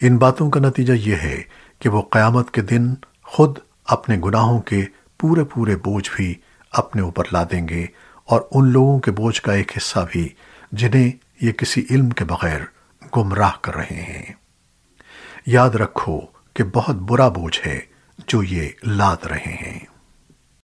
ان باتوں کا نتیجہ یہ ہے کہ وہ قیامت کے دن خود اپنے گناہوں کے پورے پورے بوجھ بھی اپنے اوپر لا دیں گے اور ان لوگوں کے بوجھ کا ایک حصہ بھی جنہیں یہ کسی علم کے بغیر گمراہ کر رہے ہیں۔ یاد رکھو کہ بہت برا بوجھ ہے جو یہ لاد رہے ہیں۔